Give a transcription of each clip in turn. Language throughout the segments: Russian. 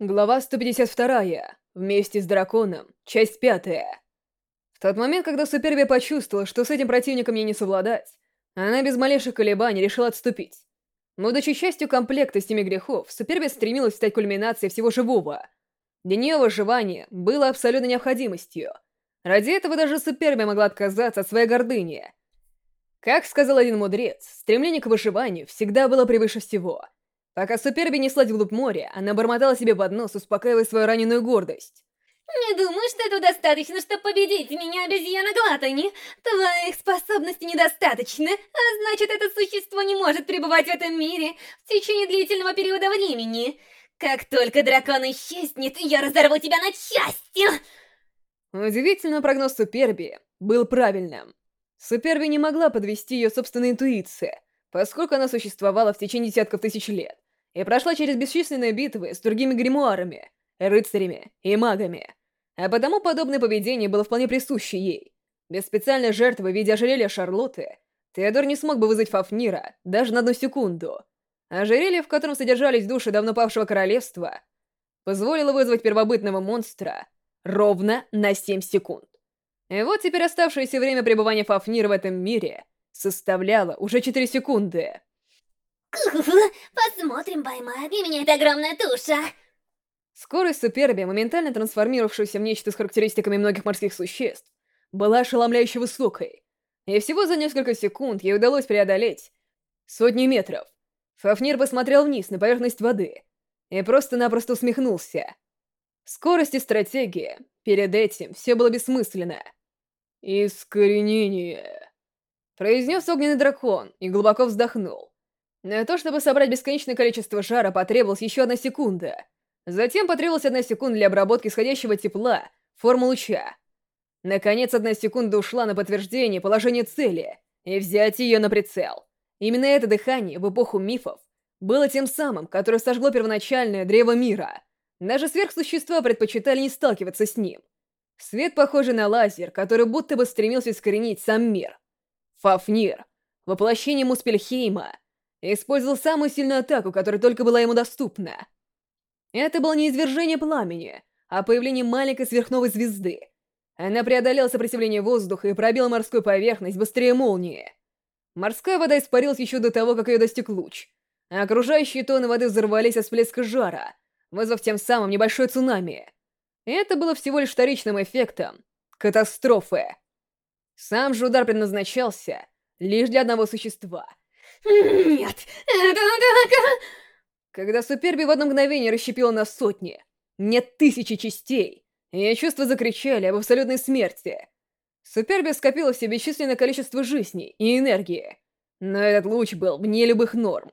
Глава 152. Вместе с драконом. Часть пятая. В тот момент, когда Суперби почувствовала, что с этим противником ей не совладать, она без малейших колебаний решила отступить. Будучи частью комплекта семи грехов, Суперби стремилась стать кульминацией всего живого. Для нее выживание было абсолютной необходимостью. Ради этого даже Суперби могла отказаться от своей гордыни. Как сказал один мудрец, стремление к выживанию всегда было превыше всего — пока а Суперби не сладил луп моря, она бормотала себе под нос, успокаивая свою раненую гордость. «Не думаю, что этого достаточно, чтобы победить меня, обезьяна Глатани. Твоих способностей недостаточно, а значит, это существо не может пребывать в этом мире в течение длительного периода времени. Как только дракон исчезнет, я разорву тебя на части!» Удивительно, прогноз Суперби был правильным. Суперби не могла подвести ее собственной интуиция, поскольку она существовала в течение десятков тысяч лет и прошла через бесчисленные битвы с другими гримуарами, рыцарями и магами. А потому подобное поведение было вполне присуще ей. Без специальной жертвы в виде ожерелья Шарлотты Теодор не смог бы вызвать Фафнира даже на одну секунду. Ожерелье, в котором содержались души давно павшего королевства, позволило вызвать первобытного монстра ровно на 7 секунд. И вот теперь оставшееся время пребывания Фафнира в этом мире составляло уже 4 секунды. Посмотрим, поймает ли меня эта огромная туша. Скорость суперби, моментально трансформировавшегося в нечто с характеристиками многих морских существ, была ошеломляюще высокой. И всего за несколько секунд ей удалось преодолеть сотни метров. Фафнир посмотрел вниз на поверхность воды и просто-напросто усмехнулся. Скорость и стратегия. Перед этим все было бессмысленно. «Искоренение», — произнес огненный дракон и глубоко вздохнул. На то, чтобы собрать бесконечное количество жара, потребовалась еще одна секунда. Затем потребовалась одна секунда для обработки исходящего тепла, формы луча. Наконец, одна секунда ушла на подтверждение положения цели и взять ее на прицел. Именно это дыхание в эпоху мифов было тем самым, которое сожгло первоначальное Использовал самую сильную атаку, которая только была ему доступна. Это было не извержение пламени, а появление маленькой сверхновой звезды. Она преодолела сопротивление воздуха и пробила морскую поверхность быстрее молнии. Морская вода испарилась еще до того, как ее достиг луч. окружающие тонны воды взорвались от всплеска жара, вызвав тем самым небольшое цунами. Это было всего лишь вторичным эффектом катастрофы. Сам же удар предназначался лишь для одного существа — «Нет, это так...» Когда суперби в одно мгновение расщепила на сотни, нет тысячи частей, ее чувства закричали об абсолютной смерти. Суперби скопила в себе численное количество жизней и энергии, но этот луч был вне любых норм.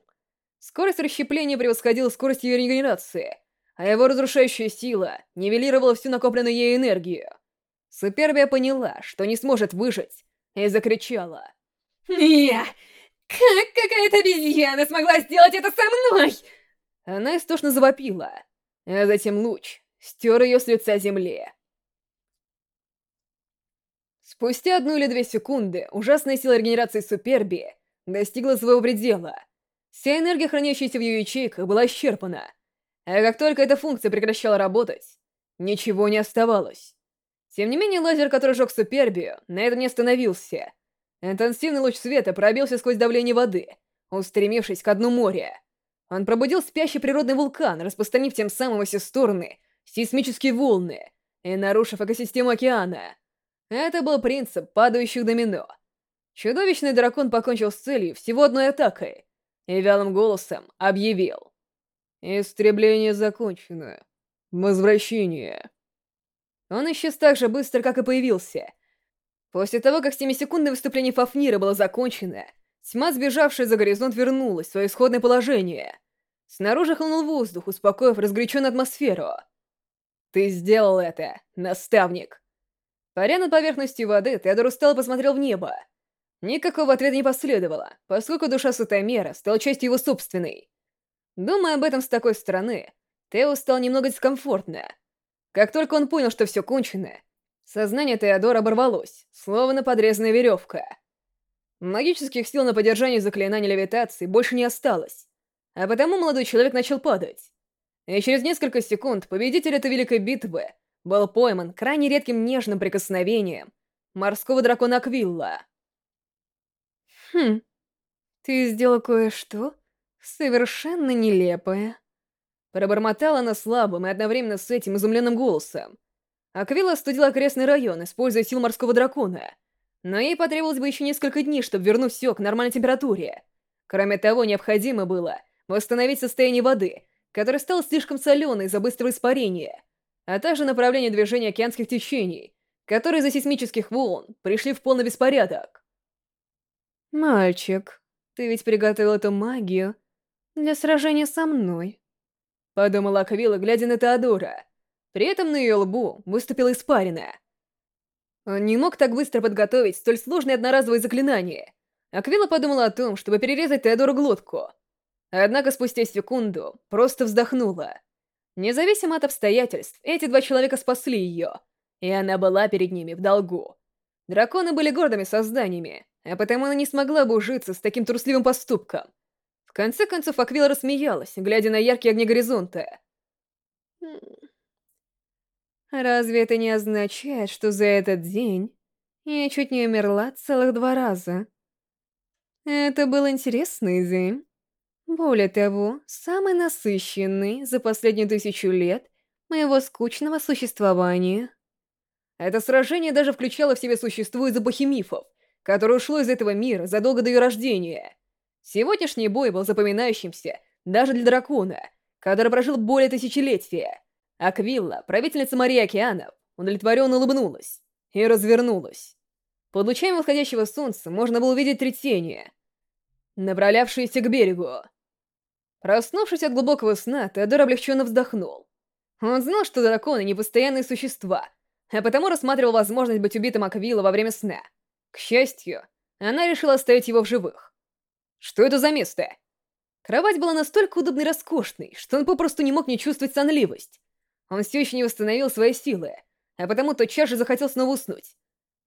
Скорость расщепления превосходила скорость ее регенерации, а его разрушающая сила нивелировала всю накопленную ей энергию. Супербия поняла, что не сможет выжить, и закричала. "Нет!" «Как какая-то обезьяна смогла сделать это со мной?» Она истошно завопила, а затем луч стер ее с лица земли. Спустя одну или две секунды ужасная сила регенерации Суперби достигла своего предела. Вся энергия, хранящаяся в ее ячейках, была исчерпана. А как только эта функция прекращала работать, ничего не оставалось. Тем не менее, лазер, который жег Супербию, на этом не остановился — Интенсивный луч света пробился сквозь давление воды, устремившись к дну моря. Он пробудил спящий природный вулкан, распространив тем самым во все стороны сейсмические волны и нарушив экосистему океана. Это был принцип падающих домино. Чудовищный дракон покончил с целью всего одной атакой и вялым голосом объявил. «Истребление закончено. Возвращение». Он исчез так же быстро, как и появился — После того, как 7-секундное выступление Фафнира было закончено, тьма, сбежавшая за горизонт, вернулась в свое исходное положение. Снаружи хлынул воздух, успокоив разгоряченную атмосферу. «Ты сделал это, наставник!» Паря над поверхностью воды, Теодор устало посмотрел в небо. Никакого ответа не последовало, поскольку душа Сутомера стала частью его собственной. Думая об этом с такой стороны, Тео стал немного дискомфортно. Как только он понял, что все кончено, Сознание Теодора оборвалось, словно подрезанная веревка. Магических сил на поддержание заклинания левитации больше не осталось, а потому молодой человек начал падать. И через несколько секунд победитель этой великой битвы был пойман крайне редким нежным прикосновением морского дракона Квилла. «Хм, ты сделал кое-что совершенно нелепое», пробормотала она слабым и одновременно с этим изумленным голосом. Аквила студила окрестный район, используя силу морского дракона. Но ей потребовалось бы еще несколько дней, чтобы вернуть все к нормальной температуре. Кроме того, необходимо было восстановить состояние воды, которая стала слишком соленой из-за быстрого испарения, а также направление движения океанских течений, которые из-за сейсмических волн пришли в полный беспорядок. «Мальчик, ты ведь приготовил эту магию для сражения со мной», — подумала Аквила, глядя на Теодора — при этом на ее лбу выступила испаренная. Он не мог так быстро подготовить столь сложное одноразовое заклинание. Аквила подумала о том, чтобы перерезать Теодору глотку. Однако спустя секунду просто вздохнула. Независимо от обстоятельств, эти два человека спасли ее, и она была перед ними в долгу. Драконы были гордыми созданиями, а потому она не смогла бы ужиться с таким трусливым поступком. В конце концов, Аквила рассмеялась, глядя на яркие огни горизонта. Разве это не означает, что за этот день я чуть не умерла целых два раза? Это был интересный день. Более того, самый насыщенный за последние тысячу лет моего скучного существования. Это сражение даже включало в себя существо из бахимифов, которое ушло из этого мира задолго до ее рождения. Сегодняшний бой был запоминающимся даже для дракона, который прожил более тысячелетия. Аквилла, правительница морей и океанов, удовлетворенно улыбнулась и развернулась. Под лучами восходящего солнца можно было увидеть три тени, направлявшиеся к берегу. Проснувшись от глубокого сна, Теодор облегченно вздохнул. Он знал, что драконы — непостоянные существа, а потому рассматривал возможность быть убитым Аквилла во время сна. К счастью, она решила оставить его в живых. Что это за место? Кровать была настолько удобной и роскошной, что он попросту не мог не чувствовать сонливость. Он все еще не восстановил свои силы, а потому тотчас же захотел снова уснуть.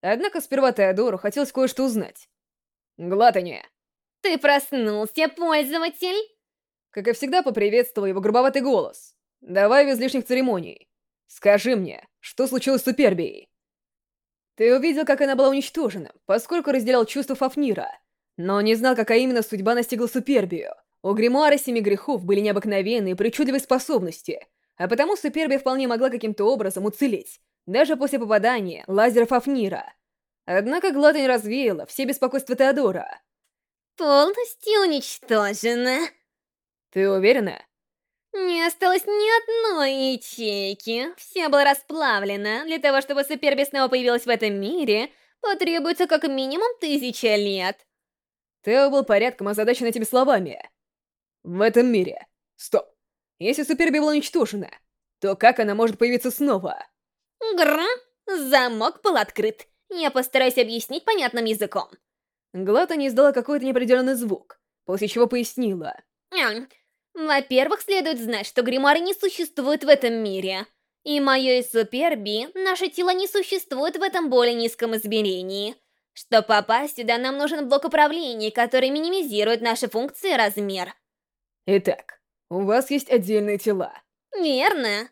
Однако сперва Теодору хотелось кое-что узнать. «Глатани!» «Ты проснулся, пользователь!» Как и всегда, поприветствовал его грубоватый голос. «Давай без лишних церемоний. Скажи мне, что случилось с Супербией?» Ты увидел, как она была уничтожена, поскольку разделял чувства Фафнира, но не знал, какая именно судьба настигла Супербию. У Гримуара Семи Грехов были необыкновенные причудливые способности — а потому Супербия вполне могла каким-то образом уцелеть, даже после попадания лазеров Афнира. Однако Гладань развеяла все беспокойства Теодора. «Полностью уничтожена». «Ты уверена?» «Не осталось ни одной ячейки. Все было расплавлено. Для того, чтобы Суперби снова появилась в этом мире, потребуется как минимум тысяча лет». Тео был порядком озадачен этими словами. «В этом мире. Стоп. Если суперби была уничтожена, то как она может появиться снова? Гр, замок был открыт. Я постараюсь объяснить понятным языком. Глата не издала какой-то неопределенный звук, после чего пояснила. Во-первых, следует знать, что гримуары не существуют в этом мире. И мое и Суперби, наше тело не существует в этом более низком измерении. Чтобы попасть сюда, нам нужен блок управления, который минимизирует наши функции и размер. Итак, у вас есть отдельные тела. Верно.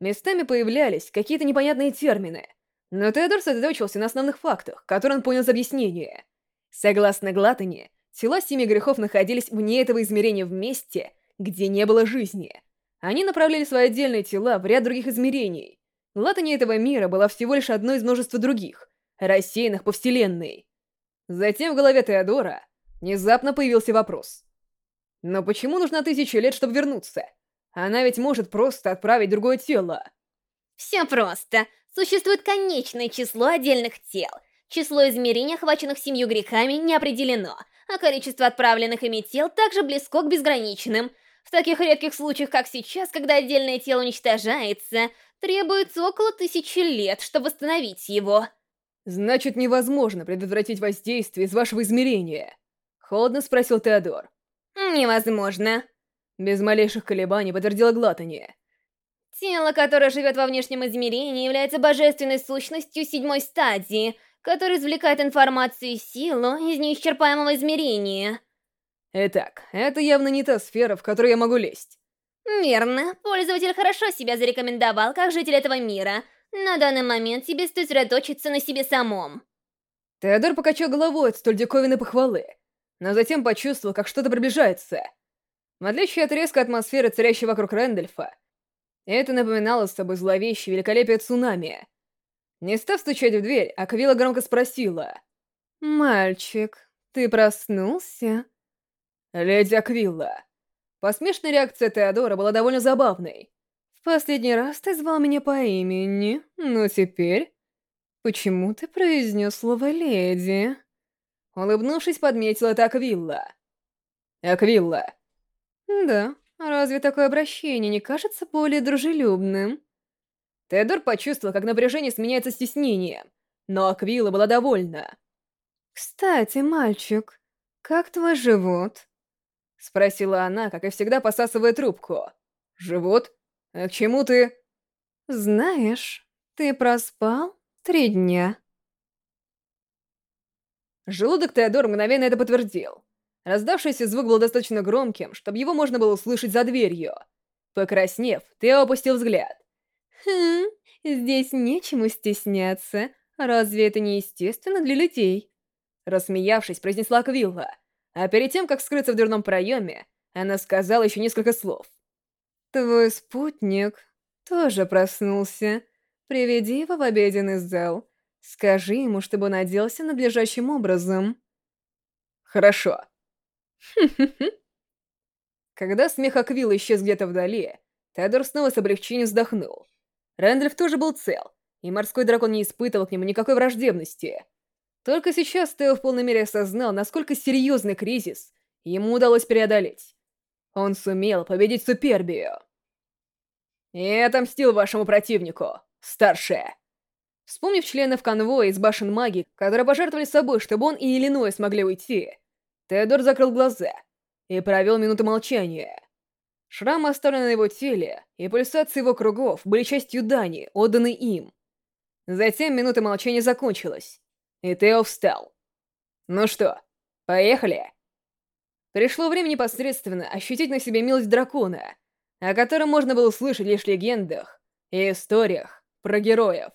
Местами появлялись какие-то непонятные термины. Но Теодор сосредоточился на основных фактах, которые он понял из объяснения. Согласно Глатани, тела семи грехов находились вне этого измерения в месте, где не было жизни. Они направляли свои отдельные тела в ряд других измерений. Глатани этого мира была всего лишь одной из множества других, рассеянных по Вселенной. Затем в голове Теодора внезапно появился вопрос. Но почему нужно тысячу лет, чтобы вернуться? Она ведь может просто отправить другое тело. Все просто. Существует конечное число отдельных тел. Число измерений, охваченных семью грехами, не определено, а количество отправленных ими тел также близко к безграничным. В таких редких случаях, как сейчас, когда отдельное тело уничтожается, требуется около тысячи лет, чтобы восстановить его. Значит, невозможно предотвратить воздействие из вашего измерения? Холодно спросил Теодор невозможно. Без малейших колебаний подтвердила Глатанье. Тело, которое живет во внешнем измерении, является божественной сущностью седьмой стадии, которая извлекает информацию и силу из неисчерпаемого измерения. Итак, это явно не та сфера, в которую я могу лезть. Верно. Пользователь хорошо себя зарекомендовал как житель этого мира. На данный момент тебе стоит сосредоточиться на себе самом. Теодор покачал головой от столь диковины похвалы но затем почувствовал, как что-то приближается. В отличие от резкой атмосферы, царящей вокруг Рэндальфа. это напоминало с собой зловещее великолепие цунами. Не став стучать в дверь, Аквила громко спросила. «Мальчик, ты проснулся?» «Леди Аквилла». Посмешная реакция Теодора была довольно забавной. «В последний раз ты звал меня по имени, но теперь...» «Почему ты произнес слово «леди»?» улыбнувшись, подметила Таквилла. «Аквилла!» «Да, разве такое обращение не кажется более дружелюбным?» Теодор почувствовал, как напряжение сменяется стеснением, но Аквилла была довольна. «Кстати, мальчик, как твой живот?» Спросила она, как и всегда, посасывая трубку. «Живот? А к чему ты...» «Знаешь, ты проспал три дня». Желудок Теодора мгновенно это подтвердил. Раздавшийся звук был достаточно громким, чтобы его можно было услышать за дверью. Покраснев, Тео опустил взгляд. «Хм, здесь нечему стесняться. Разве это не естественно для людей?» Рассмеявшись, произнесла Квилла. А перед тем, как скрыться в дверном проеме, она сказала еще несколько слов. «Твой спутник тоже проснулся. Приведи его в обеденный зал». Скажи ему, чтобы он оделся надлежащим образом. Хорошо. Когда смех Аквилла исчез где-то вдали, Теодор снова с облегчением вздохнул. Рэндальф тоже был цел, и морской дракон не испытывал к нему никакой враждебности. Только сейчас Тео в полной мере осознал, насколько серьезный кризис ему удалось преодолеть. Он сумел победить Супербию. и отомстил вашему противнику, старшая!» Вспомнив членов конвоя из башен Магии, которые пожертвовали собой, чтобы он и Иллинойс смогли уйти, Теодор закрыл глаза и провел минуту молчания. Шрамы, оставленные на его теле, и пульсации его кругов были частью дани, отданной им. Затем минута молчания закончилась, и Тео встал. «Ну что, поехали?» Пришло время непосредственно ощутить на себе милость дракона, о котором можно было услышать лишь в легендах и историях про героев.